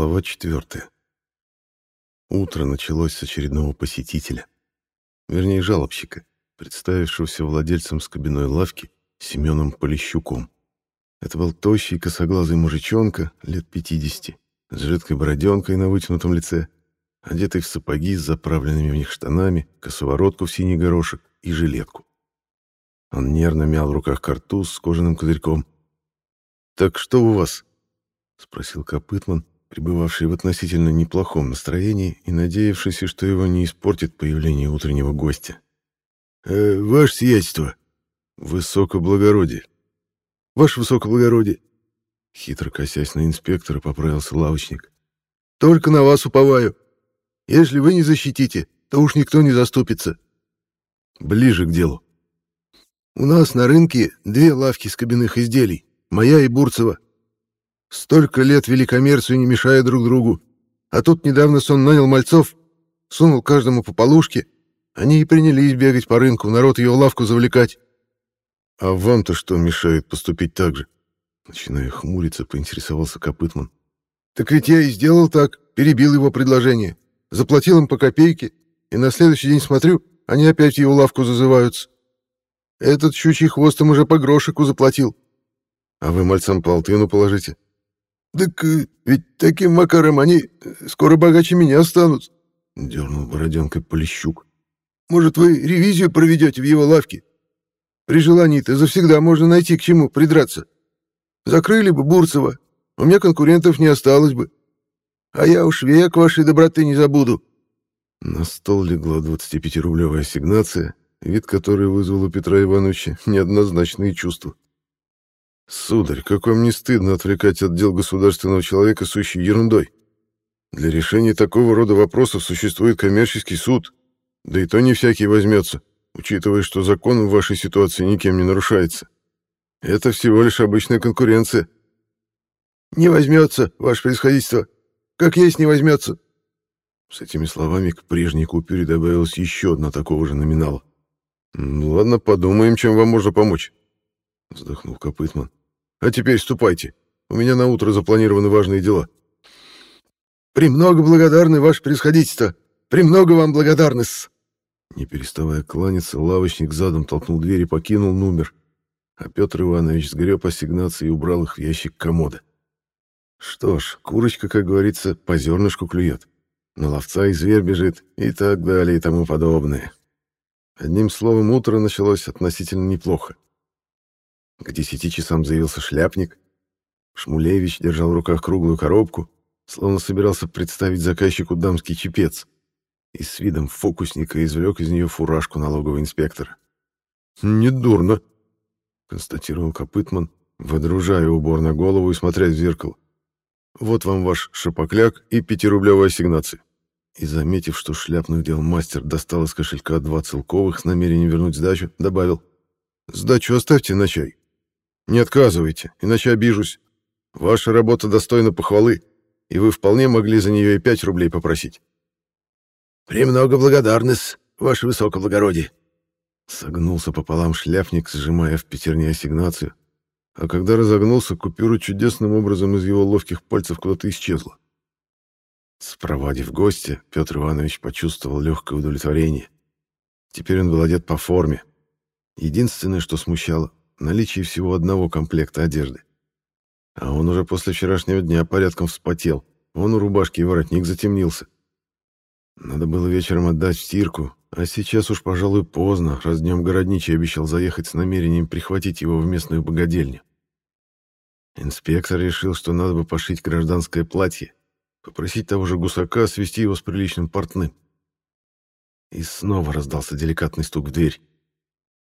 Глава четвертая. Утро началось с очередного посетителя. Вернее, жалобщика, представившегося владельцем скобяной лавки Семеном Полищуком. Это был тощий косоглазый мужичонка лет 50, с жидкой бороденкой на вытянутом лице, одетый в сапоги с заправленными в них штанами, косоворотку в синий горошек и жилетку. Он нервно мял в руках картуз с кожаным козырьком. «Так что у вас?» — спросил Копытман, пребывавший в относительно неплохом настроении и надеявшийся, что его не испортит появление утреннего гостя. «Э, «Ваше сиятельство!» «Высокоблагородие!» «Ваше высокоблагородие!» Хитро косясь на инспектора, поправился лавочник. «Только на вас уповаю. Если вы не защитите, то уж никто не заступится». «Ближе к делу». «У нас на рынке две лавки с кабинных изделий, моя и Бурцева. Столько лет великомерцию не мешая друг другу. А тут недавно сон нанял мальцов, сунул каждому по полушке. Они и принялись бегать по рынку, народ ее лавку завлекать. А вам-то что мешает поступить так же? Начиная хмуриться, поинтересовался Копытман. Так ведь я и сделал так, перебил его предложение. Заплатил им по копейке, и на следующий день смотрю, они опять в его лавку зазываются. Этот щучий хвост им уже по грошику заплатил. А вы мальцам по алтыну положите? «Так э, ведь таким макаром они э, скоро богаче меня станут», — дернул бороденкой Полищук. «Может, вы ревизию проведете в его лавке? При желании-то завсегда можно найти к чему придраться. Закрыли бы Бурцева, у меня конкурентов не осталось бы. А я уж век вашей доброты не забуду». На стол легла 25-рублевая ассигнация, вид которой вызвал у Петра Ивановича неоднозначные чувства. Сударь, как вам не стыдно отвлекать от дел государственного человека сущей ерундой? Для решения такого рода вопросов существует коммерческий суд, да и то не всякий возьмется, учитывая, что закон в вашей ситуации никем не нарушается. Это всего лишь обычная конкуренция. Не возьмется, ваше происходительство. Как есть не возьмется. С этими словами к прежней купюре добавилась еще одна такого же номинала. «Ладно, подумаем, чем вам можно помочь», — вздохнул Копытман. А теперь ступайте. У меня на утро запланированы важные дела. Премного благодарны, ваше происходительство. Премного вам благодарны -с. Не переставая кланяться, лавочник задом толкнул дверь и покинул номер, а Петр Иванович сгреб ассигнации и убрал их в ящик комода. Что ж, курочка, как говорится, по зернышку клюет. На ловца и зверь бежит, и так далее, и тому подобное. Одним словом, утро началось относительно неплохо. К десяти часам заявился шляпник. Шмулевич держал в руках круглую коробку, словно собирался представить заказчику дамский чепец, и с видом фокусника извлек из нее фуражку налогового инспектора. «Недурно», — констатировал Копытман, водружая убор на голову и смотря в зеркало. «Вот вам ваш шапокляк и пятирублевая ассигнация». И, заметив, что шляпных дел мастер достал из кошелька два целковых с намерением вернуть сдачу, добавил. «Сдачу оставьте на чай. Не отказывайте, иначе обижусь. Ваша работа достойна похвалы, и вы вполне могли за нее и пять рублей попросить. «Премного благодарность, ваше высокоблагородие!» Согнулся пополам шляпник, сжимая в пятерне ассигнацию, а когда разогнулся, купюра чудесным образом из его ловких пальцев куда-то исчезла. Спровадив гостя, Петр Иванович почувствовал легкое удовлетворение. Теперь он был одет по форме. Единственное, что смущало, наличии всего одного комплекта одежды. А он уже после вчерашнего дня порядком вспотел. Он у рубашки и воротник затемнился. Надо было вечером отдать в стирку, а сейчас уж, пожалуй, поздно, раз днем городничий обещал заехать с намерением прихватить его в местную богадельню. Инспектор решил, что надо бы пошить гражданское платье, попросить того же гусака свести его с приличным портным. И снова раздался деликатный стук в дверь.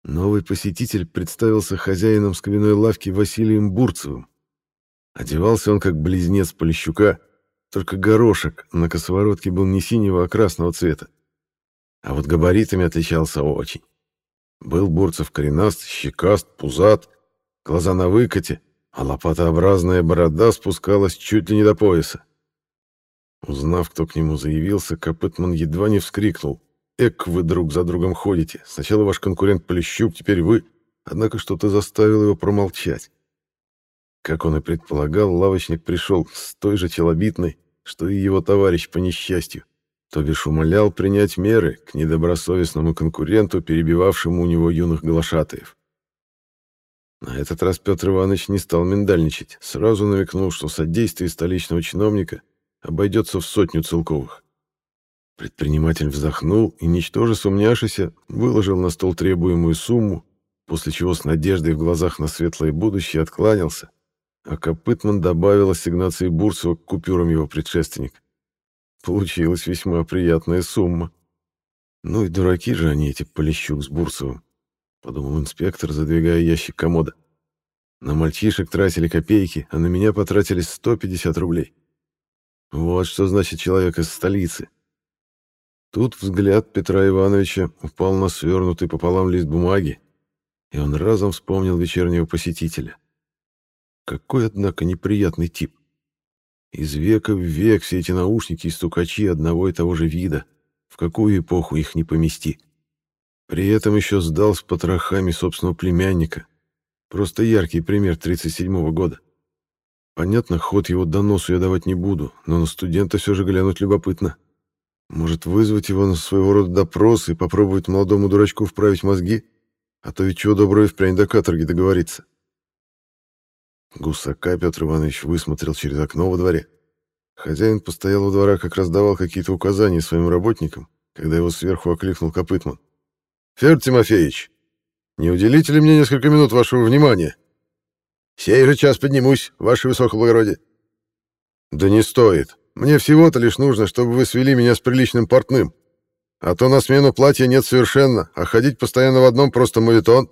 Новый посетитель представился хозяином скобяной лавки Василием Бурцевым. Одевался он как близнец Полищука, только горошек на косоворотке был не синего, а красного цвета. А вот габаритами отличался очень. Был Бурцев коренаст, щекаст, пузат, глаза на выкате, а лопатообразная борода спускалась чуть ли не до пояса. Узнав, кто к нему заявился, Копытман едва не вскрикнул. Эк, вы друг за другом ходите. Сначала ваш конкурент Полищук, теперь вы. Однако что-то заставило его промолчать. Как он и предполагал, лавочник пришел с той же челобитной, что и его товарищ по несчастью, то бишь умолял принять меры к недобросовестному конкуренту, перебивавшему у него юных глашатаев. На этот раз Петр Иванович не стал миндальничать, сразу намекнул, что содействие столичного чиновника обойдется в сотню целковых. Предприниматель вздохнул и, ничтоже сумняшися, выложил на стол требуемую сумму, после чего с надеждой в глазах на светлое будущее откланялся, а Копытман добавил ассигнации Бурцева к купюрам его предшественник. Получилась весьма приятная сумма. Ну и дураки же они, эти Полищук с Бурцевым, подумал инспектор, задвигая ящик комода. На мальчишек тратили копейки, а на меня потратили 150 рублей. Вот что значит человек из столицы. Тут взгляд Петра Ивановича упал на свернутый пополам лист бумаги, и он разом вспомнил вечернего посетителя. Какой, однако, неприятный тип. Из века в век все эти наушники и стукачи одного и того же вида. В какую эпоху их не помести. При этом еще сдал с потрохами собственного племянника. Просто яркий пример 37-го года. Понятно, ход его доносу я давать не буду, но на студента все же глянуть любопытно. Может, вызвать его на своего рода допрос и попробовать молодому дурачку вправить мозги? А то ведь чего доброго впрямь до каторги договориться. Гусака Петр Иванович высмотрел через окно во дворе. Хозяин постоялого двора как раз давал какие-то указания своим работникам, когда его сверху окликнул Копытман. «Федор Тимофеевич, не уделите ли мне несколько минут вашего внимания? Сей же час поднимусь, ваше высокоблагородие». «Да не стоит. Мне всего-то лишь нужно, чтобы вы свели меня с приличным портным. А то на смену платья нет совершенно, а ходить постоянно в одном просто мавитон».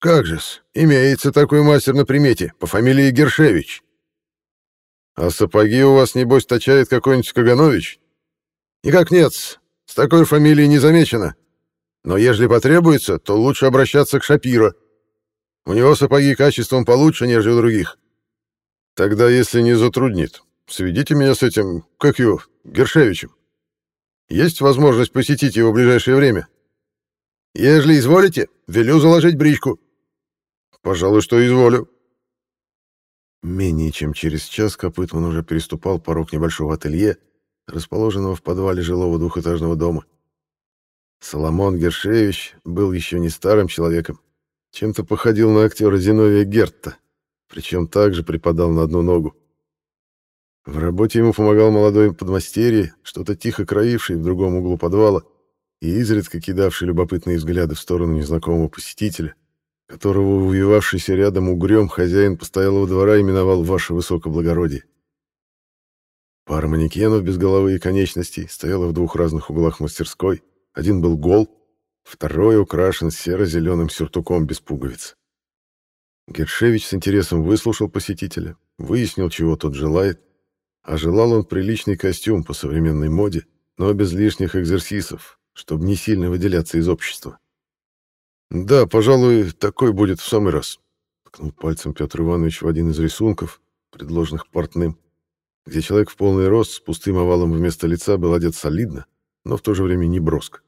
«Как же-с, имеется такой мастер на примете, по фамилии Гершевич». «А сапоги у вас, небось, точает какой-нибудь Каганович?» «Никак нет, с такой фамилией не замечено. Но ежели потребуется, то лучше обращаться к Шапиро. У него сапоги качеством получше, нежели у других». «Тогда, если не затруднит, сведите меня с этим, как его, Гершевичем. Есть возможность посетить его в ближайшее время?» «Ежели изволите, велю заложить бричку». Пожалуй, что изволю. Менее чем через час Копытман уже переступал порог небольшого ателье, расположенного в подвале жилого двухэтажного дома. Соломон Гершевич был еще не старым человеком, чем-то походил на актера Зиновия Гертта, причем также припадал на одну ногу. В работе ему помогал молодой подмастерье, что-то тихо кроивший в другом углу подвала и изредка кидавший любопытные взгляды в сторону незнакомого посетителя, которого увивавшийся рядом угрём хозяин постоялого двора именовал «Ваше Высокоблагородие». Пара манекенов без головы и конечностей стояла в двух разных углах мастерской. Один был гол, второй украшен серо-зеленым сюртуком без пуговиц. Гершевич с интересом выслушал посетителя, выяснил, чего тот желает, а желал он приличный костюм по современной моде, но без лишних экзерсисов, чтобы не сильно выделяться из общества. Да, пожалуй, такой будет в самый раз. Ткнул пальцем Петр Иванович в один из рисунков, предложенных портным, где человек в полный рост с пустым овалом вместо лица был одет солидно, но в то же время не броско.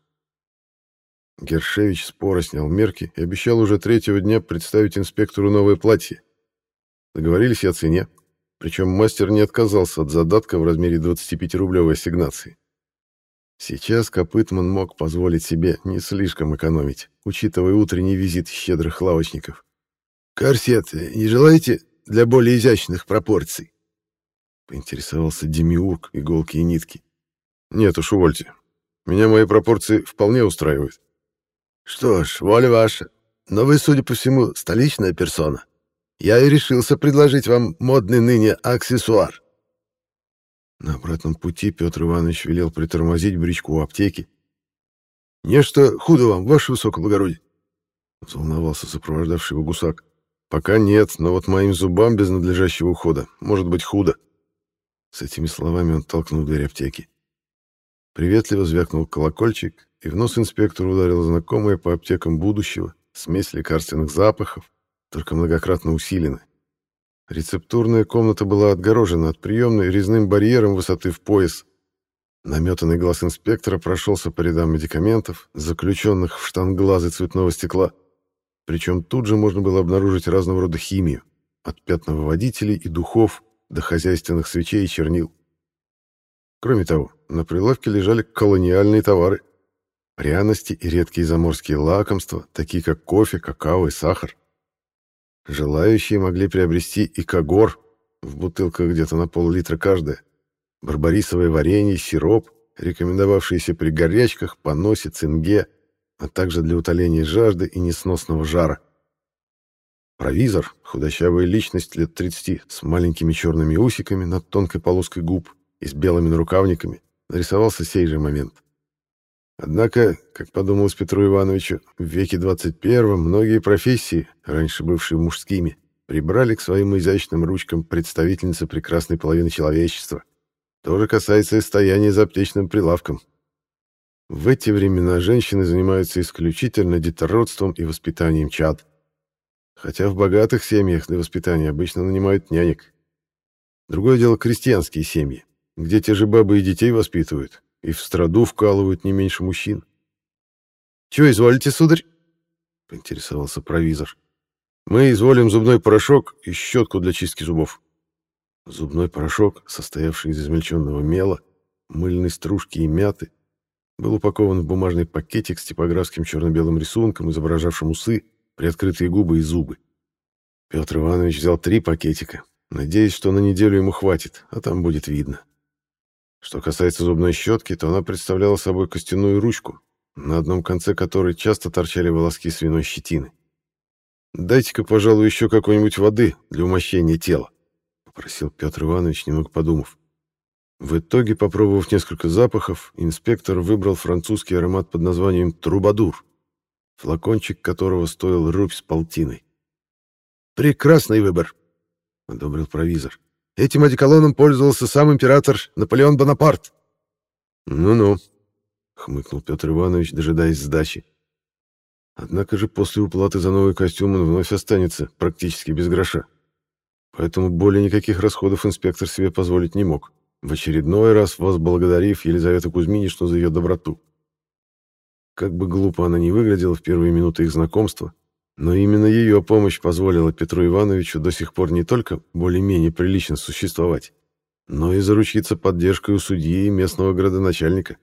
Гершевич споро снял мерки и обещал уже третьего дня представить инспектору новое платье. Договорились и о цене, причем мастер не отказался от задатка в размере 25-рублевой ассигнации. Сейчас Копытман мог позволить себе не слишком экономить, учитывая утренний визит щедрых лавочников. «Корсет не желаете для более изящных пропорций?» Поинтересовался Демиург, иголки и нитки. «Нет уж, увольте. Меня мои пропорции вполне устраивают». «Что ж, воля ваша. Но вы, судя по всему, столичная персона. Я и решился предложить вам модный ныне аксессуар. На обратном пути Петр Иванович велел притормозить бричку у аптеки. «Нечто худо вам, ваше высокоблагородие!» Взволновался сопровождавший его гусак. «Пока нет, но вот моим зубам без надлежащего ухода может быть худо». С этими словами он толкнул дверь аптеки. Приветливо звякнул колокольчик, и в нос инспектору ударила знакомая по аптекам будущего смесь лекарственных запахов, только многократно усиленная. Рецептурная комната была отгорожена от приемной резным барьером высоты в пояс. Наметанный глаз инспектора прошелся по рядам медикаментов, заключенных в штанглазы цветного стекла. Причем тут же можно было обнаружить разного рода химию, от пятновыводителей и духов до хозяйственных свечей и чернил. Кроме того, на прилавке лежали колониальные товары. Пряности и редкие заморские лакомства, такие как кофе, какао и сахар. Желающие могли приобрести и когор, в бутылках где-то на пол-литра каждая, барбарисовое варенье, сироп, рекомендовавшиеся при горячках, поносе, цинге, а также для утоления жажды и несносного жара. Провизор, худощавая личность лет 30 с маленькими черными усиками над тонкой полоской губ и с белыми нарукавниками, нарисовался сей же момент. Однако, как подумалось Петру Ивановичу, в веке 21 многие профессии, раньше бывшие мужскими, прибрали к своим изящным ручкам представительницы прекрасной половины человечества. То же касается и стояния за аптечным прилавком. В эти времена женщины занимаются исключительно детородством и воспитанием чад. Хотя в богатых семьях для воспитания обычно нанимают нянек. Другое дело крестьянские семьи, где те же бабы и детей воспитывают, и в страду вкалывают не меньше мужчин. «Чего изволите, сударь?» — поинтересовался провизор. «Мы изволим зубной порошок и щетку для чистки зубов». Зубной порошок, состоявший из измельченного мела, мыльной стружки и мяты, был упакован в бумажный пакетик с типографским черно-белым рисунком, изображавшим усы, приоткрытые губы и зубы. Петр Иванович взял три пакетика, надеясь, что на неделю ему хватит, а там будет видно. Что касается зубной щетки, то она представляла собой костяную ручку, на одном конце которой часто торчали волоски свиной щетины. «Дайте-ка, пожалуй, еще какой-нибудь воды для умощения тела», — попросил Петр Иванович, немного подумав. В итоге, попробовав несколько запахов, инспектор выбрал французский аромат под названием «Трубадур», флакончик которого стоил рубь с полтиной. «Прекрасный выбор», — одобрил провизор. Этим одеколоном пользовался сам император Наполеон Бонапарт. Ну-ну, хмыкнул Петр Иванович, дожидаясь сдачи. Однако же после уплаты за новый костюм он вновь останется практически без гроша. Поэтому более никаких расходов инспектор себе позволить не мог, в очередной раз возблагодарив Елизавету Кузьминичну за ее доброту. Как бы глупо она ни выглядела в первые минуты их знакомства, но именно ее помощь позволила Петру Ивановичу до сих пор не только более-менее прилично существовать, но и заручиться поддержкой у судьи и местного градоначальника.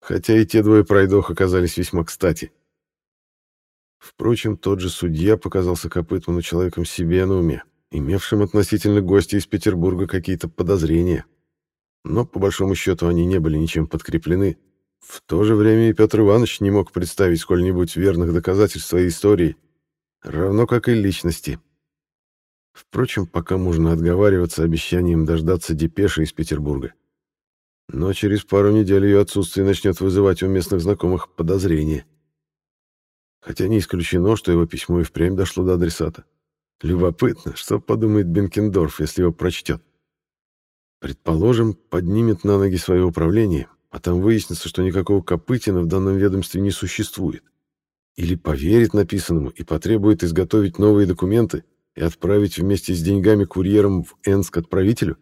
Хотя и те двое пройдох оказались весьма кстати. Впрочем, тот же судья показался Копытману человеком себе на уме, имевшим относительно гостя из Петербурга какие-то подозрения. Но, по большому счету, они не были ничем подкреплены. В то же время и Петр Иванович не мог представить сколь-нибудь верных доказательств своей истории, равно как и личности. Впрочем, пока можно отговариваться обещанием дождаться депеши из Петербурга. Но через пару недель ее отсутствие начнет вызывать у местных знакомых подозрения. Хотя не исключено, что его письмо и впрямь дошло до адресата. Любопытно, что подумает Бенкендорф, если его прочтет. Предположим, поднимет на ноги свое управление, а там выяснится, что никакого Копытина в данном ведомстве не существует. Или поверит написанному и потребует изготовить новые документы и отправить вместе с деньгами курьером в Энск отправителю?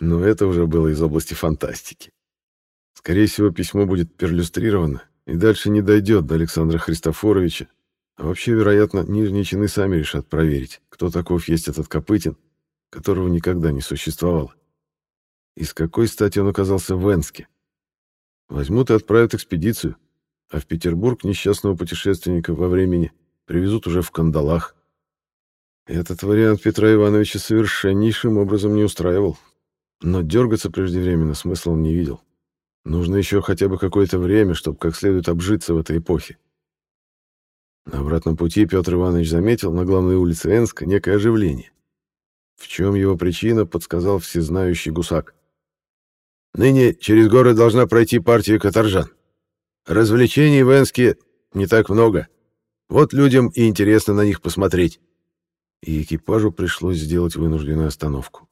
Но это уже было из области фантастики. Скорее всего, письмо будет перлюстрировано и дальше не дойдет до Александра Христофоровича, а вообще, вероятно, нижние чины сами решат проверить, кто таков есть этот Копытин, которого никогда не существовало. И с какой стати он оказался в Энске? Возьмут и отправят экспедицию, а в Петербург несчастного путешественника во времени привезут уже в кандалах. Этот вариант Петра Ивановича совершеннейшим образом не устраивал, но дергаться преждевременно смысла он не видел. Нужно еще хотя бы какое-то время, чтобы как следует обжиться в этой эпохе. На обратном пути Петр Иванович заметил на главной улице Энска некое оживление. В чем его причина, подсказал всезнающий гусак. «Ныне через город должна пройти партия каторжан. Развлечений в Энске не так много. Вот людям и интересно на них посмотреть. И экипажу пришлось сделать вынужденную остановку.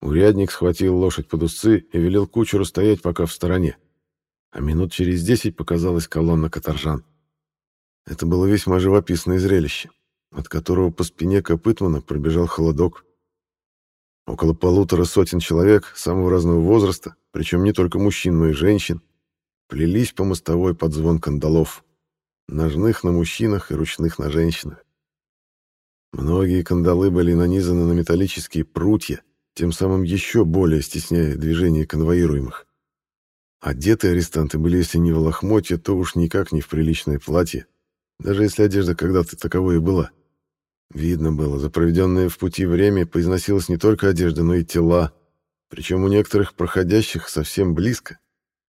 Урядник схватил лошадь под узцы и велел кучеру стоять пока в стороне. А минут через десять показалась колонна каторжан. Это было весьма живописное зрелище, от которого по спине Копытмана пробежал холодок. Около полутора сотен человек самого разного возраста, причем не только мужчин, но и женщин, плелись по мостовой под звон кандалов, ножных на мужчинах и ручных на женщинах. Многие кандалы были нанизаны на металлические прутья, тем самым еще более стесняя движение конвоируемых. Одеты арестанты были, если не в лохмотье, то уж никак не в приличное платье, даже если одежда когда-то таковой и была. Видно было, за проведенное в пути время поизносилась не только одежда, но и тела, причем у некоторых проходящих совсем близко.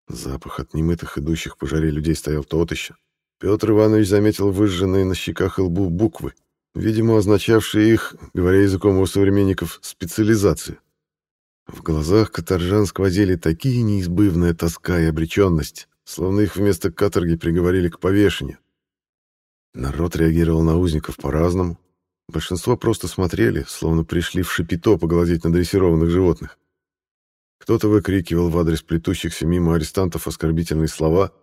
Запах от немытых идущих по жаре людей стоял тот еще. Петр Иванович заметил выжженные на щеках и лбу буквы, видимо, означавшие их, говоря языком у современников, специализацию. В глазах каторжан сквозили такие неизбывная тоска и обреченность, словно их вместо каторги приговорили к повешению. Народ реагировал на узников по-разному. Большинство просто смотрели, словно пришли в шипито поглазеть на дрессированных животных. Кто-то выкрикивал в адрес плетущихся мимо арестантов оскорбительные слова.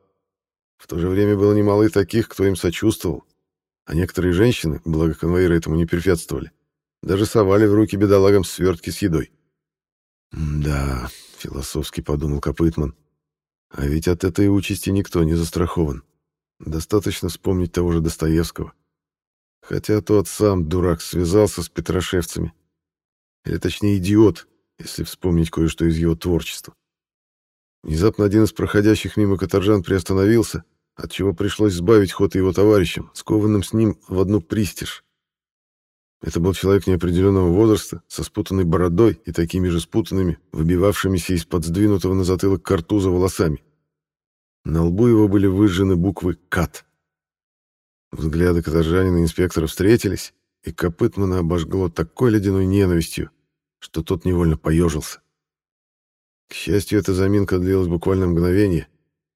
В то же время было немало и таких, кто им сочувствовал. А некоторые женщины, благо конвоиры этому не препятствовали, даже совали в руки бедолагам свертки с едой. «Да», — философски подумал Копытман, — «а ведь от этой участи никто не застрахован. Достаточно вспомнить того же Достоевского. Хотя тот сам, дурак, связался с петрошевцами. Или точнее, идиот, если вспомнить кое-что из его творчества. Внезапно один из проходящих мимо каторжан приостановился, отчего пришлось сбавить ход его товарищам, скованным с ним в одну пристиж. Это был человек неопределенного возраста, со спутанной бородой и такими же спутанными, выбивавшимися из-под сдвинутого на затылок картуза волосами. На лбу его были выжжены буквы «КАТ». Взгляды каторжанина и инспектора встретились, и Копытмана обожгло такой ледяной ненавистью, что тот невольно поежился. К счастью, эта заминка длилась буквально мгновение,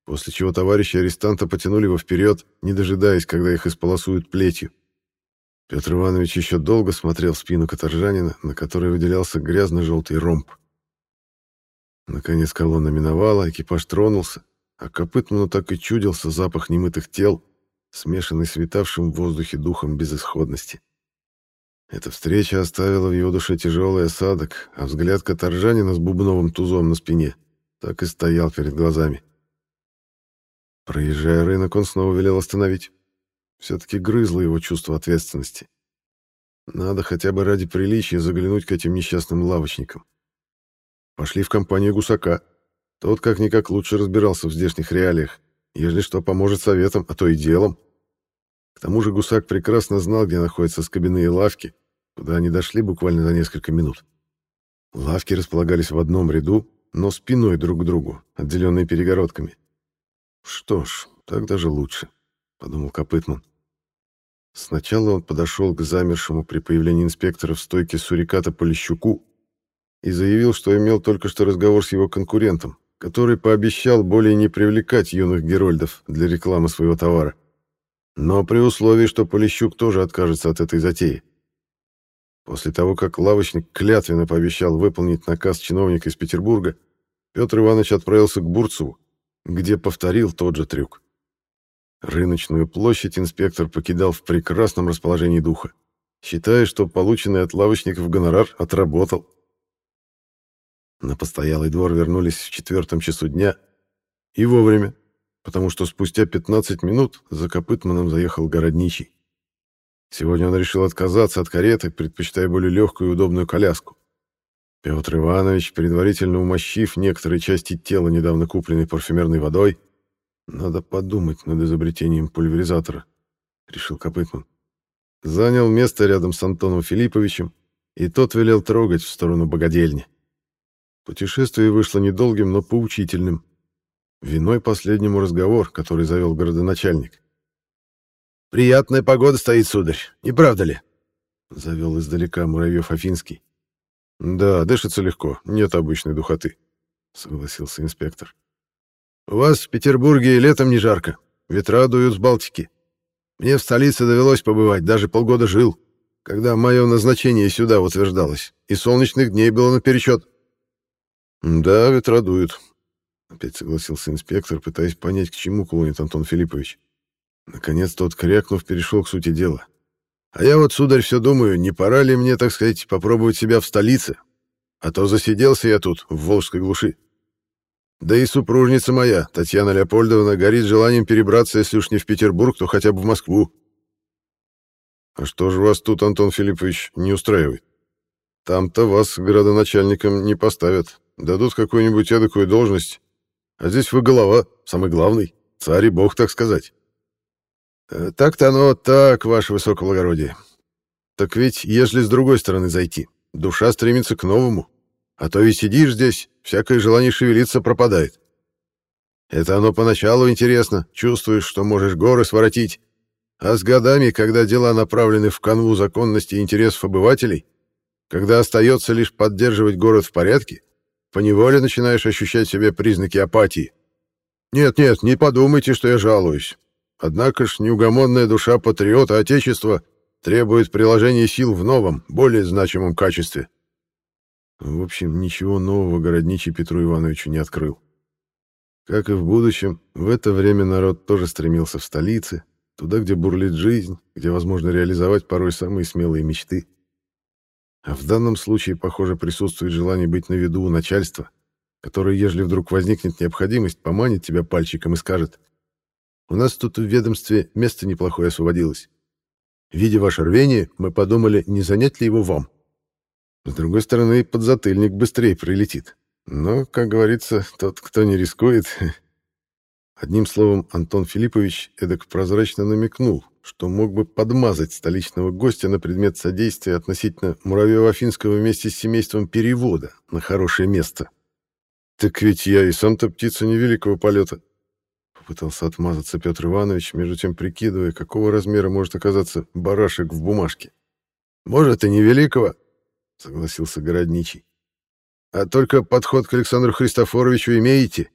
после чего товарищи арестанта потянули его вперед, не дожидаясь, когда их исполосуют плетью. Петр Иванович еще долго смотрел в спину каторжанина, на которой выделялся грязно-желтый ромб. Наконец колонна миновала, экипаж тронулся, а Копытману так и чудился запах немытых тел, смешанный с витавшим в воздухе духом безысходности. Эта встреча оставила в его душе тяжелый осадок, а взгляд каторжанина с бубновым тузом на спине так и стоял перед глазами. Проезжая рынок, он снова велел остановить. Все-таки грызло его чувство ответственности. Надо хотя бы ради приличия заглянуть к этим несчастным лавочникам. Пошли в компанию гусака. Тот как-никак лучше разбирался в здешних реалиях, ежели что поможет советом, а то и делом. К тому же гусак прекрасно знал, где находятся скобяные лавки, куда они дошли буквально за несколько минут. Лавки располагались в одном ряду, но спиной друг к другу, отделенные перегородками. «Что ж, так даже лучше», — подумал Копытман. Сначала он подошел к замершему при появлении инспектора в стойке суриката Полищуку и заявил, что имел только что разговор с его конкурентом, который пообещал более не привлекать юных герольдов для рекламы своего товара. Но при условии, что Полищук тоже откажется от этой затеи. После того, как лавочник клятвенно пообещал выполнить наказ чиновника из Петербурга, Петр Иванович отправился к Бурцеву, где повторил тот же трюк. Рыночную площадь инспектор покидал в прекрасном расположении духа, считая, что полученный от лавочников гонорар отработал. На постоялый двор вернулись в четвертом часу дня и вовремя, потому что спустя 15 минут за Копытманом заехал городничий. Сегодня он решил отказаться от кареты, предпочитая более легкую и удобную коляску. Петр Иванович, предварительно умощив некоторые части тела недавно купленной парфюмерной водой, надо подумать над изобретением пульверизатора, решил Копытман. Занял место рядом с Антоном Филипповичем, и тот велел трогать в сторону богадельни. Путешествие вышло недолгим, но поучительным. Виной последнему разговор, который завел городоначальник. «Приятная погода стоит, сударь, не правда ли?» — завел издалека Муравьев Афинский. «Да, дышится легко, нет обычной духоты», — согласился инспектор. «У вас в Петербурге летом не жарко, ветра дуют с Балтики. Мне в столице довелось побывать, даже полгода жил, когда мое назначение сюда утверждалось, и солнечных дней было наперечет». «Да, ветра дуют», Опять согласился инспектор, пытаясь понять, к чему клонит Антон Филиппович. Наконец тот, крякнув, перешел к сути дела. «А я вот, сударь, все думаю, не пора ли мне, так сказать, попробовать себя в столице? А то засиделся я тут, в Волжской глуши. Да и супружница моя, Татьяна Леопольдовна, горит желанием перебраться, если уж не в Петербург, то хотя бы в Москву». «А что же вас тут, Антон Филиппович, не устраивает?» Там-то вас градоначальником не поставят. Дадут какую-нибудь эдакую должность. А здесь вы голова, самый главный. Царь и бог, так сказать. Э, так-то оно так, ваше высокоблагородие. Так ведь, если с другой стороны зайти, душа стремится к новому. А то ведь сидишь здесь, всякое желание шевелиться пропадает. Это оно поначалу интересно, чувствуешь, что можешь горы своротить. А с годами, когда дела направлены в канву законности и интересов обывателей, когда остается лишь поддерживать город в порядке, поневоле начинаешь ощущать себе признаки апатии. Нет-нет, не подумайте, что я жалуюсь. Однако ж неугомонная душа патриота Отечества требует приложения сил в новом, более значимом качестве. В общем, ничего нового городничий Петру Ивановичу не открыл. Как и в будущем, в это время народ тоже стремился в столице, туда, где бурлит жизнь, где возможно реализовать порой самые смелые мечты. А в данном случае, похоже, присутствует желание быть на виду у начальства, которое, ежели вдруг возникнет необходимость, поманит тебя пальчиком и скажет «У нас тут в ведомстве место неплохое освободилось. Видя ваше рвение, мы подумали, не занять ли его вам. С другой стороны, подзатыльник быстрее прилетит. Но, как говорится, тот, кто не рискует... Одним словом, Антон Филиппович эдак прозрачно намекнул, что мог бы подмазать столичного гостя на предмет содействия относительно Муравьева-Афинского вместе с семейством перевода на хорошее место. «Так ведь я и сам-то птица невеликого полета», — попытался отмазаться Петр Иванович, между тем прикидывая, какого размера может оказаться барашек в бумажке. «Может, и невеликого», — согласился городничий. «А только подход к Александру Христофоровичу имеете?»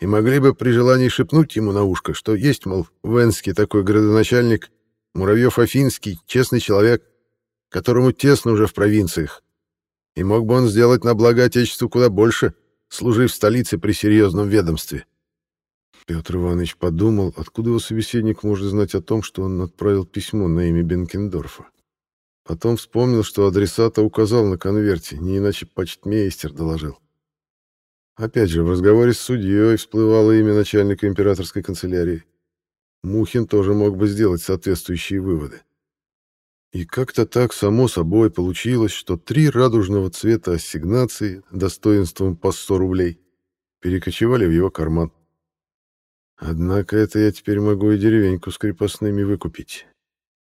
И могли бы при желании шепнуть ему на ушко, что есть, мол, в Энске такой градоначальник, Муравьев-Афинский, честный человек, которому тесно уже в провинциях. И мог бы он сделать на благо Отечеству куда больше, служив в столице при серьезном ведомстве. Петр Иванович подумал, откуда его собеседник может знать о том, что он отправил письмо на имя Бенкендорфа. Потом вспомнил, что адресата указал на конверте, не иначе почтмейстер доложил. Опять же, в разговоре с судьей всплывало имя начальника императорской канцелярии. Мухин тоже мог бы сделать соответствующие выводы. И как-то так само собой получилось, что три радужного цвета ассигнации достоинством по 100 рублей перекочевали в его карман. Однако это я теперь могу и деревеньку с крепостными выкупить,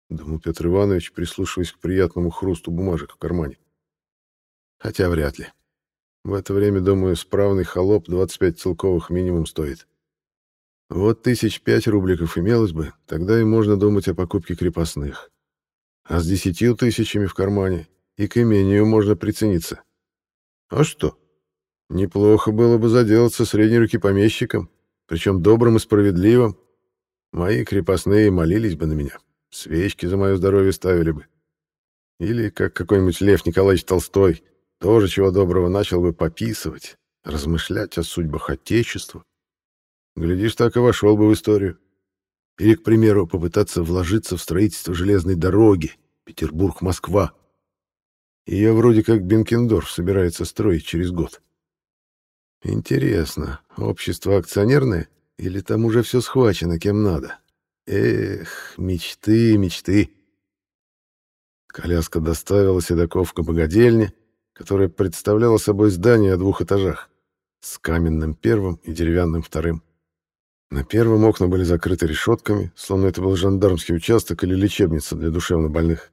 думал Петр Иванович, прислушиваясь к приятному хрусту бумажек в кармане. Хотя вряд ли. В это время, думаю, справный холоп 25 целковых минимум стоит. Вот тысяч пять рубликов имелось бы, тогда и можно думать о покупке крепостных. А с десятью тысячами в кармане и к имению можно прицениться. А что? Неплохо было бы заделаться средней руки помещиком, причем добрым и справедливым. Мои крепостные молились бы на меня, свечки за мое здоровье ставили бы. Или как какой-нибудь Лев Николаевич Толстой — тоже чего доброго начал бы пописывать, размышлять о судьбах Отечества. Глядишь, так и вошел бы в историю. Или, к примеру, попытаться вложиться в строительство железной дороги Петербург-Москва. Ее вроде как Бенкендорф собирается строить через год. Интересно, общество акционерное или там уже все схвачено кем надо? Эх, мечты, мечты. Коляска доставила седаков к богадельне, которое представляло собой здание о двух этажах с каменным первым и деревянным вторым. На первом окна были закрыты решетками, словно это был жандармский участок или лечебница для душевнобольных.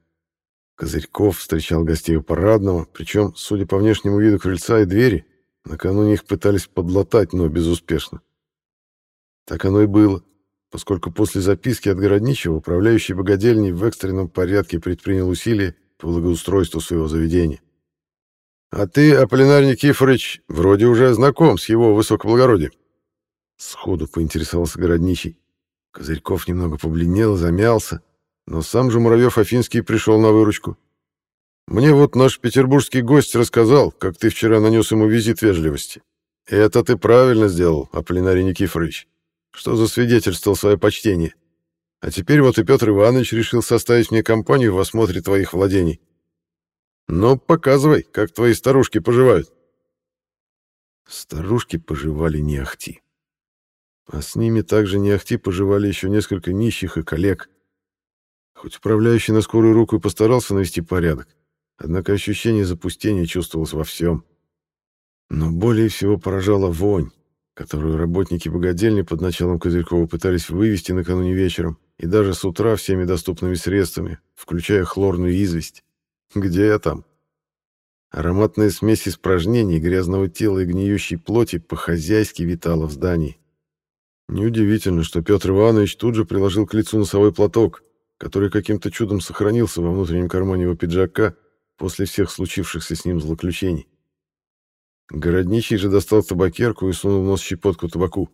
Козырьков встречал гостей у парадного, причем, судя по внешнему виду крыльца и двери, накануне их пытались подлатать, но безуспешно. Так оно и было, поскольку после записки от городничего управляющий богадельней в экстренном порядке предпринял усилия по благоустройству своего заведения. А ты, Аполлинарий Никифорович, вроде уже знаком с его высокоблагородием. Сходу поинтересовался городничий. Козырьков немного побледнел, замялся, но сам же Муравьев-Афинский пришел на выручку. Мне вот наш петербургский гость рассказал, как ты вчера нанес ему визит вежливости. Это ты правильно сделал, Аполлинарий Никифорович, что засвидетельствовал свое почтение. А теперь вот и Петр Иванович решил составить мне компанию в осмотре твоих владений. Ну, показывай, как твои старушки поживают. Старушки поживали не ахти. А с ними также не ахти поживали еще несколько нищих и коллег. Хоть управляющий на скорую руку и постарался навести порядок, однако ощущение запустения чувствовалось во всем. Но более всего поражала вонь, которую работники богадельни под началом Козырькова пытались вывести накануне вечером и даже с утра всеми доступными средствами, включая хлорную известь. Где я там? Ароматная смесь испражнений, грязного тела и гниющей плоти по-хозяйски витала в здании. Неудивительно, что Петр Иванович тут же приложил к лицу носовой платок, который каким-то чудом сохранился во внутреннем кармане его пиджака после всех случившихся с ним злоключений. Городничий же достал табакерку и сунул в нос щепотку табаку.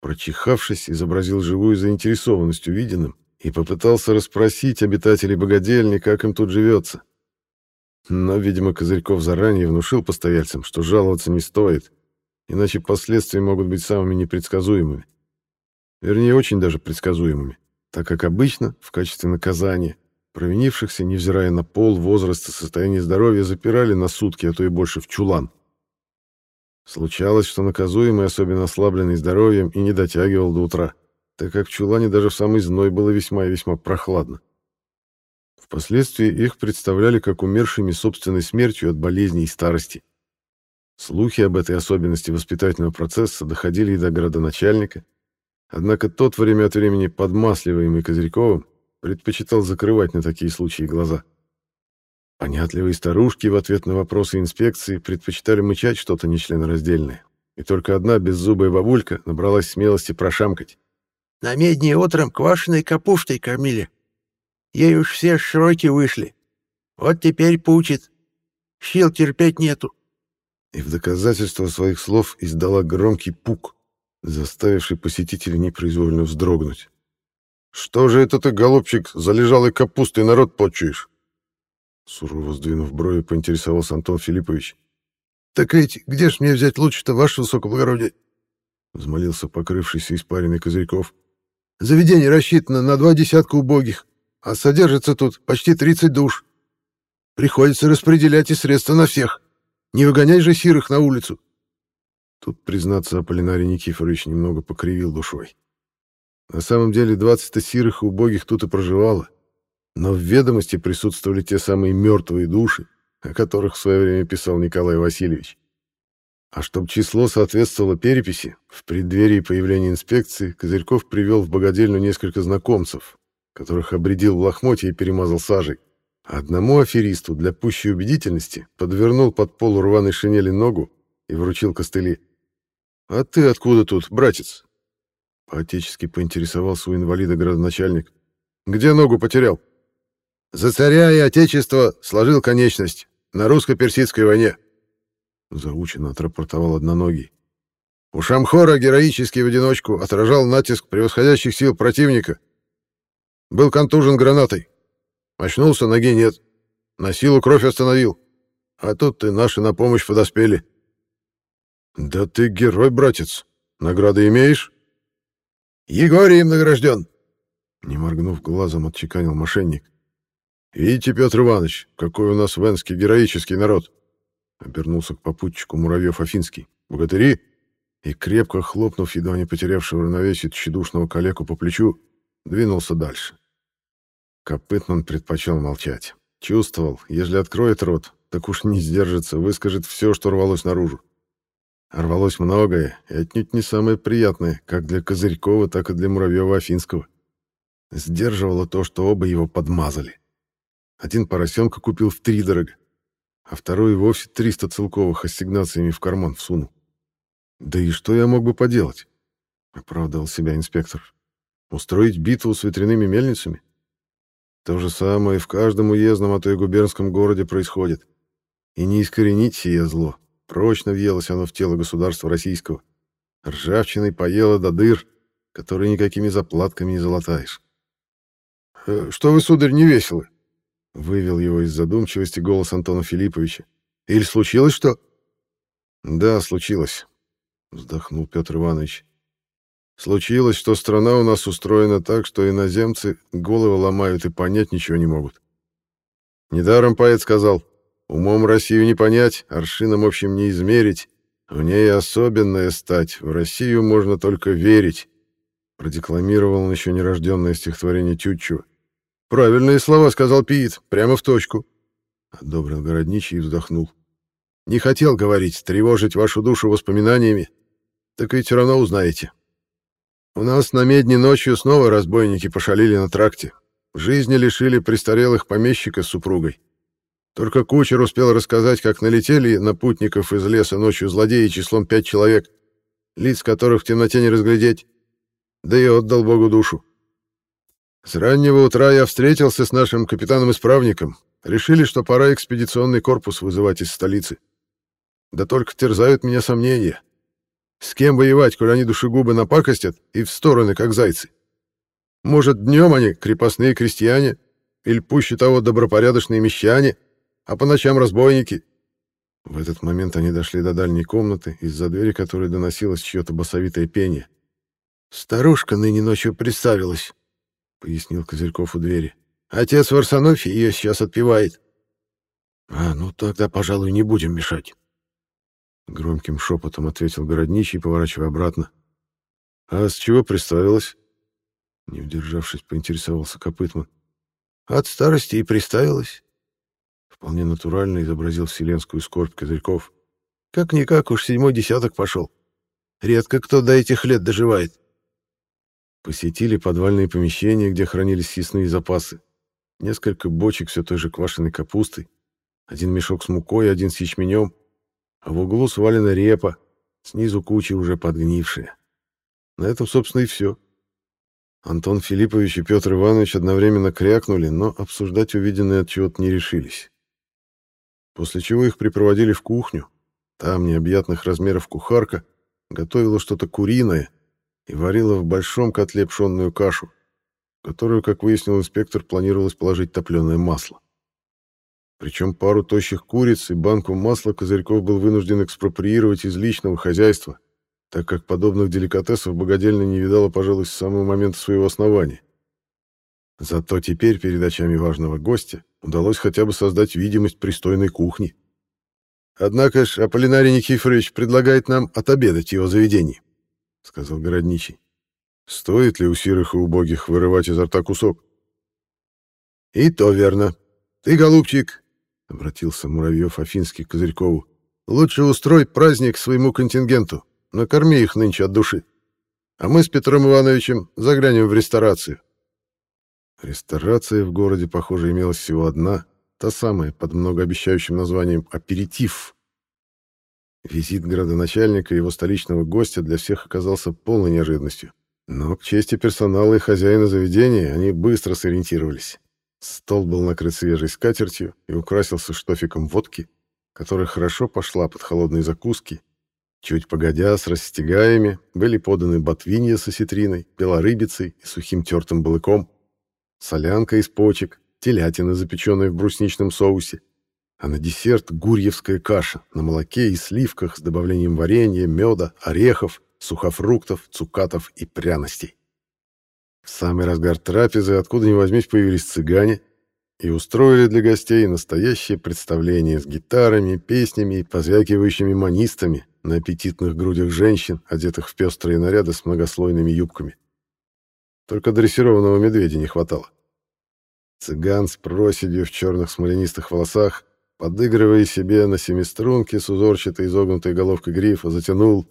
Прочихавшись, изобразил живую заинтересованность увиденным и попытался расспросить обитателей богадельни, как им тут живется. Но, видимо, Козырьков заранее внушил постояльцам, что жаловаться не стоит, иначе последствия могут быть самыми непредсказуемыми. Вернее, очень даже предсказуемыми, так как обычно, в качестве наказания, провинившихся, невзирая на пол, возраст и состояние здоровья, запирали на сутки, а то и больше в чулан. Случалось, что наказуемый, особенно ослабленный здоровьем, и не дотягивал до утра, так как в чулане даже в самый зной было весьма и весьма прохладно. Впоследствии их представляли как умершими собственной смертью от болезней и старости. Слухи об этой особенности воспитательного процесса доходили и до городоначальника, однако тот время от времени подмасливаемый Козырьковым предпочитал закрывать на такие случаи глаза. Понятливые старушки в ответ на вопросы инспекции предпочитали мычать что-то нечленораздельное, и только одна беззубая бабулька набралась смелости прошамкать. «На медне утром квашеной капустой кормили. Ей уж все широки вышли. Вот теперь пучит. Сил терпеть нету и в доказательство своих слов издала громкий пук, заставивший посетителей непроизвольно вздрогнуть. «Что же это ты, голубчик, залежалой капустой народ почуешь?» Сурово сдвинув брови, поинтересовался Антон Филиппович. «Так ведь где ж мне взять лучше-то, ваше высокоблагородие?» Взмолился покрывшийся испаренный Козырьков. «Заведение рассчитано на два десятка убогих, а содержится тут почти тридцать душ. Приходится распределять и средства на всех». Не выгонять же сирых на улицу. Тут, признаться, Аполлинарий Никифорович немного покривил душой. На самом деле, двадцать-то сирых и убогих тут и проживало. Но в ведомости присутствовали те самые мертвые души, о которых в свое время писал Николай Васильевич. А чтобы число соответствовало переписи, в преддверии появления инспекции Козырьков привел в богадельню несколько знакомцев, которых обредил в лохмотье и перемазал сажей. Одному аферисту для пущей убедительности подвернул под полу рваной шинели ногу и вручил костыли. «А ты откуда тут, братец?» Поотечески поинтересовался у инвалида градоначальник. «Где ногу потерял?» «За царя и отечество сложил конечность на русско-персидской войне», заученно отрапортовал одноногий. «У Шамхора героически в одиночку отражал натиск превосходящих сил противника. Был контужен гранатой, Очнулся, ноги нет. На силу кровь остановил. А тут ты наши на помощь подоспели. Да ты герой, братец. Награды имеешь? Егорием награжден. Не моргнув глазом, отчеканил мошенник. Видите, Петр Иванович, какой у нас в Энске героический народ. Обернулся к попутчику Муравьев Афинский. Богатыри? И, крепко хлопнув едва не потерявшего равновесие тщедушного калеку по плечу, двинулся дальше. Копытман предпочел молчать. Чувствовал, если откроет рот, так уж не сдержится, выскажет все, что рвалось наружу. рвалось многое, и отнюдь не самое приятное, как для Козырькова, так и для Муравьева-Афинского. Сдерживало то, что оба его подмазали. Один поросенка купил в три дорого, а второй вовсе триста целковых ассигнациями в карман всунул. «Да и что я мог бы поделать?» — оправдывал себя инспектор. «Устроить битву с ветряными мельницами? То же самое в каждом уездном, а то и губернском городе происходит. И не искоренить сие зло. Прочно въелось оно в тело государства российского. Ржавчиной поело до дыр, которые никакими заплатками не залатаешь. «Э, «Что вы, сударь, не веселы?» — вывел его из задумчивости голос Антона Филипповича. «Или случилось что?» «Да, случилось», — вздохнул Петр Иванович. Случилось, что страна у нас устроена так, что иноземцы головы ломают и понять ничего не могут. Недаром поэт сказал, умом Россию не понять, аршином общим не измерить, в ней особенная стать, в Россию можно только верить, продекламировал он еще нерожденное стихотворение Тютчева. Правильные слова сказал Пит, прямо в точку. — одобрил городничий и вздохнул. «Не хотел говорить, тревожить вашу душу воспоминаниями. Так ведь равно узнаете. У нас на медне ночью снова разбойники пошалили на тракте. Жизни лишили престарелых помещика с супругой. Только кучер успел рассказать, как налетели на путников из леса ночью злодеи числом пять человек, лиц которых в темноте не разглядеть, да и отдал Богу душу. С раннего утра я встретился с нашим капитаном-исправником. Решили, что пора экспедиционный корпус вызывать из столицы. Да только терзают меня сомнения. С кем воевать, коли они душегубы напакостят и в стороны, как зайцы? Может, днем они крепостные крестьяне, или пуще того добропорядочные мещане, а по ночам разбойники? В этот момент они дошли до дальней комнаты, из-за двери которой доносилось чье-то басовитое пение. «Старушка ныне ночью представилась», — пояснил Козырьков у двери. «Отец Варсонофий ее сейчас отпевает». «А, ну тогда, пожалуй, не будем мешать». Громким шепотом ответил городничий, поворачивая обратно. «А с чего приставилась?» Не удержавшись, поинтересовался Копытман. «От старости и приставилась». Вполне натурально изобразил вселенскую скорбь Козырьков. «Как-никак уж седьмой десяток пошел. Редко кто до этих лет доживает». Посетили подвальные помещения, где хранились съестные запасы. Несколько бочек все той же квашеной капустой, один мешок с мукой, один с ячменем, а в углу свалена репа, снизу куча уже подгнившая. На этом, собственно, и все. Антон Филиппович и Петр Иванович одновременно крякнули, но обсуждать увиденное от чего-то не решились. После чего их припроводили в кухню. Там необъятных размеров кухарка готовила что-то куриное и варила в большом котле пшенную кашу, которую, как выяснил инспектор, планировалось положить топленое масло. Причем пару тощих куриц и банку масла Козырьков был вынужден экспроприировать из личного хозяйства, так как подобных деликатесов богадельня не видала, пожалуй, с самого момента своего основания. Зато теперь перед очами важного гостя удалось хотя бы создать видимость пристойной кухни. «Однако ж Аполлинарий Никифорович предлагает нам отобедать его заведении», — сказал городничий. «Стоит ли у сирых и убогих вырывать изо рта кусок?» «И то верно. Ты, голубчик, — обратился Муравьев Афинский к Козырькову. «Лучше устрой праздник своему контингенту. Накорми их нынче от души. А мы с Петром Ивановичем заглянем в ресторацию». Ресторация в городе, похоже, имелась всего одна, та самая, под многообещающим названием «Аперитив». Визит градоначальника и его столичного гостя для всех оказался полной неожиданностью. Но к чести персонала и хозяина заведения они быстро сориентировались. Стол был накрыт свежей скатертью и украсился штофиком водки, которая хорошо пошла под холодные закуски. Чуть погодя, с растягаями, были поданы ботвинья со ситриной, белорыбицей и сухим тертым балыком, солянка из почек, телятина, запеченная в брусничном соусе, а на десерт гурьевская каша на молоке и сливках с добавлением варенья, меда, орехов, сухофруктов, цукатов и пряностей. В самый разгар трапезы, откуда ни возьмись, появились цыгане и устроили для гостей настоящее представление с гитарами, песнями и позвякивающими манистами на аппетитных грудях женщин, одетых в пестрые наряды с многослойными юбками. Только дрессированного медведя не хватало. Цыган с проседью в черных смоленистых волосах, подыгрывая себе на семиструнке с узорчатой изогнутой головкой грифа, затянул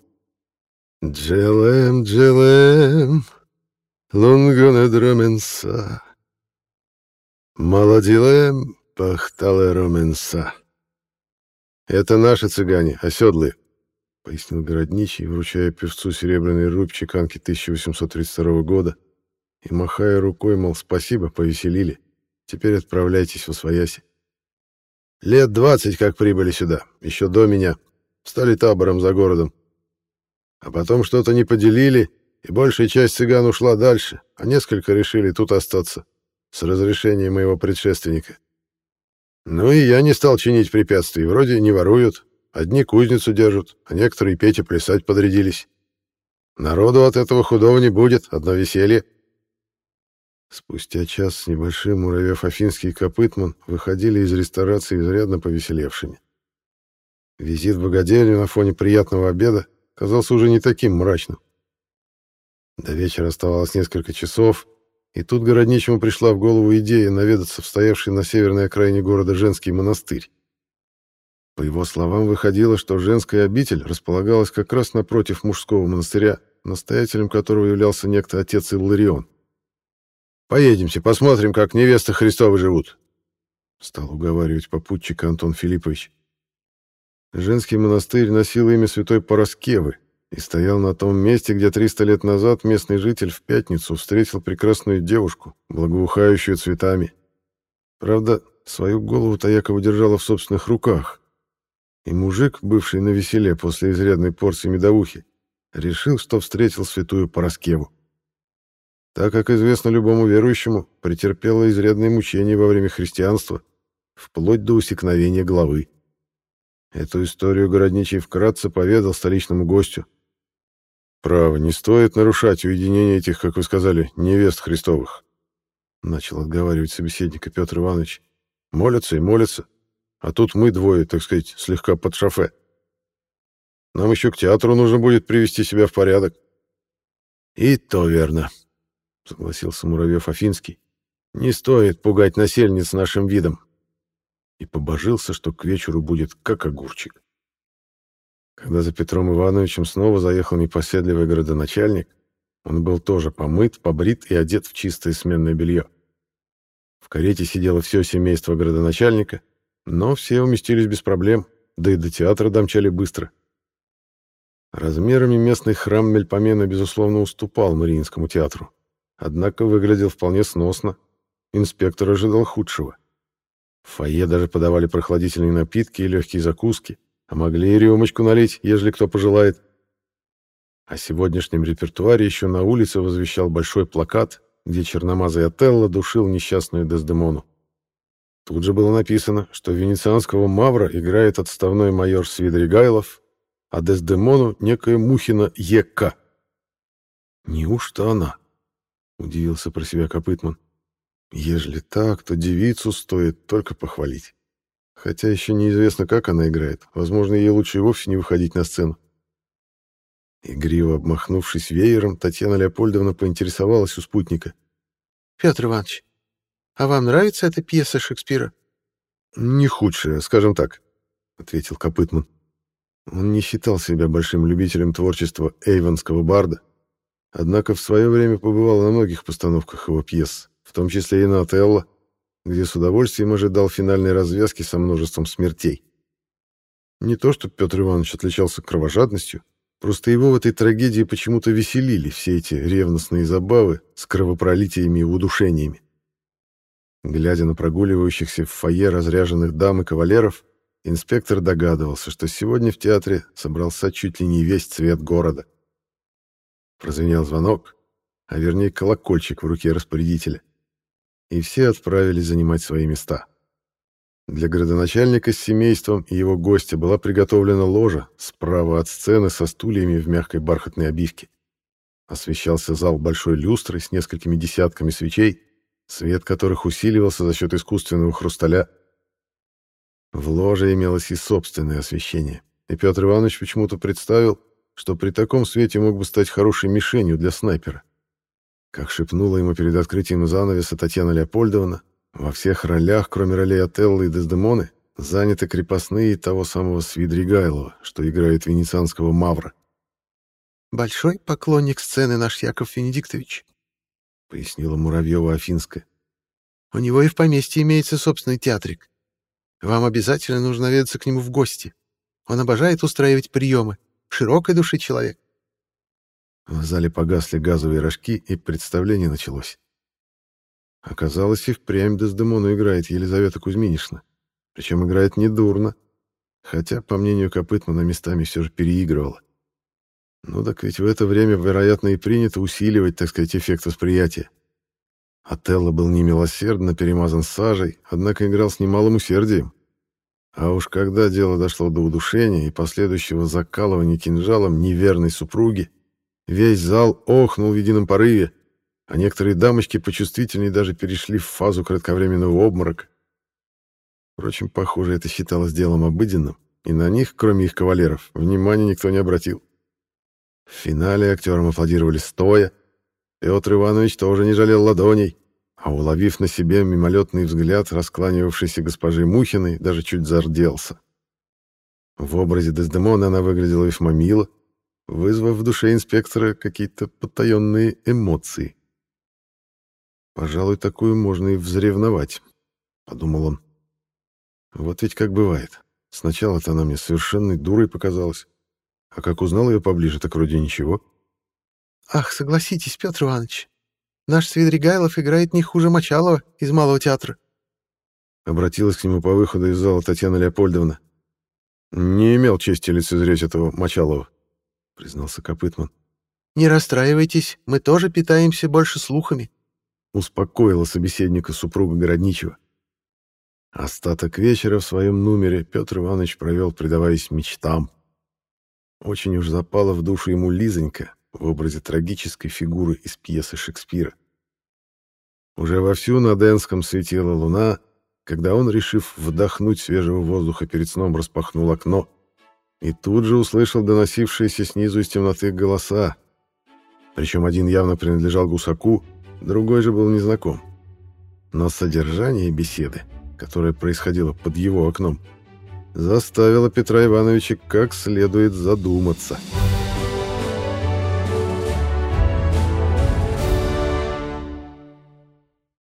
«Джелем, джелем, Лунгоне дроменса. Молодилем пахтале роменса. Это наши цыгане, оседлые, пояснил городничий, вручая певцу серебряный рубь чеканки 1832 года и махая рукой, мол, спасибо, повеселили. Теперь отправляйтесь в Освояси. Лет двадцать как прибыли сюда, еще до меня. Стали табором за городом. А потом что-то не поделили, и большая часть цыган ушла дальше, а несколько решили тут остаться, с разрешения моего предшественника. Ну и я не стал чинить препятствий, вроде не воруют, одни кузницу держат, а некоторые петь и плясать подрядились. Народу от этого худого не будет, одно веселье. Спустя час с небольшим муравьев Афинский и Копытман выходили из ресторации изрядно повеселевшими. Визит в богадельню на фоне приятного обеда казался уже не таким мрачным. До вечера оставалось несколько часов, И тут городничему пришла в голову идея наведаться в стоявший на северной окраине города женский монастырь. По его словам, выходило, что женская обитель располагалась как раз напротив мужского монастыря, настоятелем которого являлся некто отец Илларион. «Поедемте, посмотрим, как невесты Христовы живут», — стал уговаривать попутчика Антон Филиппович. Женский монастырь носил имя святой Пороскевы и стоял на том месте, где 300 лет назад местный житель в пятницу встретил прекрасную девушку, благоухающую цветами. Правда, свою голову-то якобы держала в собственных руках, и мужик, бывший на веселе после изрядной порции медовухи, решил, что встретил святую Пороскеву. Так как известно любому верующему, претерпела изрядные мучения во время христианства, вплоть до усекновения головы. Эту историю городничий вкратце поведал столичному гостю. «Право, не стоит нарушать уединение этих, как вы сказали, невест Христовых», начал отговаривать собеседника Петр Иванович. «Молятся и молятся, а тут мы двое, так сказать, слегка под шофе. Нам еще к театру нужно будет привести себя в порядок. И то верно, согласился Муравьев Афинский. Не стоит пугать насельниц нашим видом. И побожился, что к вечеру будет как огурчик. Когда за Петром Ивановичем снова заехал непоседливый городоначальник, он был тоже помыт, побрит и одет в чистое сменное белье. В карете сидело все семейство городоначальника — но все уместились без проблем, да и до театра домчали быстро. Размерами местный храм Мельпомена, безусловно, уступал Мариинскому театру. Однако выглядел вполне сносно. Инспектор ожидал худшего. В фойе даже подавали прохладительные напитки и легкие закуски, а могли и рюмочку налить, ежели кто пожелает. О сегодняшнем репертуаре еще на улице возвещал большой плакат, где черномазый Отелло душил несчастную Дездемону. Тут же было написано, что венецианского мавра играет отставной майор Свидригайлов, а Дездемону — некая Мухина Е.К. «Неужто она?» — удивился про себя Копытман. «Ежели так, то девицу стоит только похвалить. Хотя еще неизвестно, как она играет. Возможно, ей лучше и вовсе не выходить на сцену». Игриво обмахнувшись веером, Татьяна Леопольдовна поинтересовалась у спутника. «Петр Иванович, а вам нравится эта пьеса Шекспира? Не худшая, скажем так, ответил Копытман. Он не считал себя большим любителем творчества эйвонского барда, однако в свое время побывал на многих постановках его пьес, в том числе и на Отелло, где с удовольствием ожидал финальной развязки со множеством смертей. Не то, что Петр Иванович отличался кровожадностью, просто его в этой трагедии почему-то веселили все эти ревностные забавы с кровопролитиями и удушениями. Глядя на прогуливающихся в фойе разряженных дам и кавалеров, инспектор догадывался, что сегодня в театре собрался чуть ли не весь цвет города. Прозвенел звонок, а вернее колокольчик в руке распорядителя, и все отправились занимать свои места. Для градоначальника с семейством и его гостя была приготовлена ложа справа от сцены со стульями в мягкой бархатной обивке. Освещался зал большой люстрой с несколькими десятками свечей, свет которых усиливался за счет искусственного хрусталя. В ложе имелось и собственное освещение, и Петр Иванович почему-то представил, что при таком свете мог бы стать хорошей мишенью для снайпера. Как шепнула ему перед открытием занавеса Татьяна Леопольдовна, во всех ролях, кроме ролей Отелло и Дездемоны, заняты крепостные того самого Свидригайлова, что играет венецианского мавра. «Большой поклонник сцены наш Яков Венедиктович», — пояснила Муравьева Афинская. «У него и в поместье имеется собственный театрик. Вам обязательно нужно наведаться к нему в гости. Он обожает устраивать приемы. Широкой души человек». В зале погасли газовые рожки, и представление началось. Оказалось, и впрямь Дездемону играет Елизавета Кузьминишна. Причем играет недурно, хотя, по мнению Копытмана, местами все же переигрывала. Ну так ведь в это время, вероятно, и принято усиливать, так сказать, эффект восприятия. Отелло был немилосердно перемазан сажей, однако играл с немалым усердием. А уж когда дело дошло до удушения и последующего закалывания кинжалом неверной супруги, весь зал охнул в едином порыве, а некоторые дамочки почувствительнее даже перешли в фазу кратковременного обморока. Впрочем, похоже, это считалось делом обыденным, и на них, кроме их кавалеров, внимания никто не обратил. В финале актерам аплодировали стоя, Петр Иванович тоже не жалел ладоней, а уловив на себе мимолетный взгляд раскланивавшейся госпожи Мухиной, даже чуть зарделся. В образе Дездемона она выглядела весьма мило, вызвав в душе инспектора какие-то потаенные эмоции. «Пожалуй, такую можно и взревновать», — подумал он. «Вот ведь как бывает. Сначала-то она мне совершенной дурой показалась, а как узнал ее поближе, так вроде ничего». «Ах, согласитесь, Петр Иванович, наш Свидригайлов играет не хуже Мочалова из Малого театра». Обратилась к нему по выходу из зала Татьяна Леопольдовна. «Не имел чести лицезреть этого Мочалова», — признался Копытман. «Не расстраивайтесь, мы тоже питаемся больше слухами», — успокоила собеседника супруга Городничего. Остаток вечера в своем номере Петр Иванович провел, предаваясь мечтам. Очень уж запала в душу ему Лизонька в образе трагической фигуры из пьесы Шекспира. Уже вовсю над Энском светила луна, когда он, решив вдохнуть свежего воздуха перед сном, распахнул окно и тут же услышал доносившиеся снизу из темноты голоса. Причем один явно принадлежал гусаку, другой же был незнаком. Но содержание беседы, которое происходило под его окном, заставило Петра Ивановича как следует задуматься —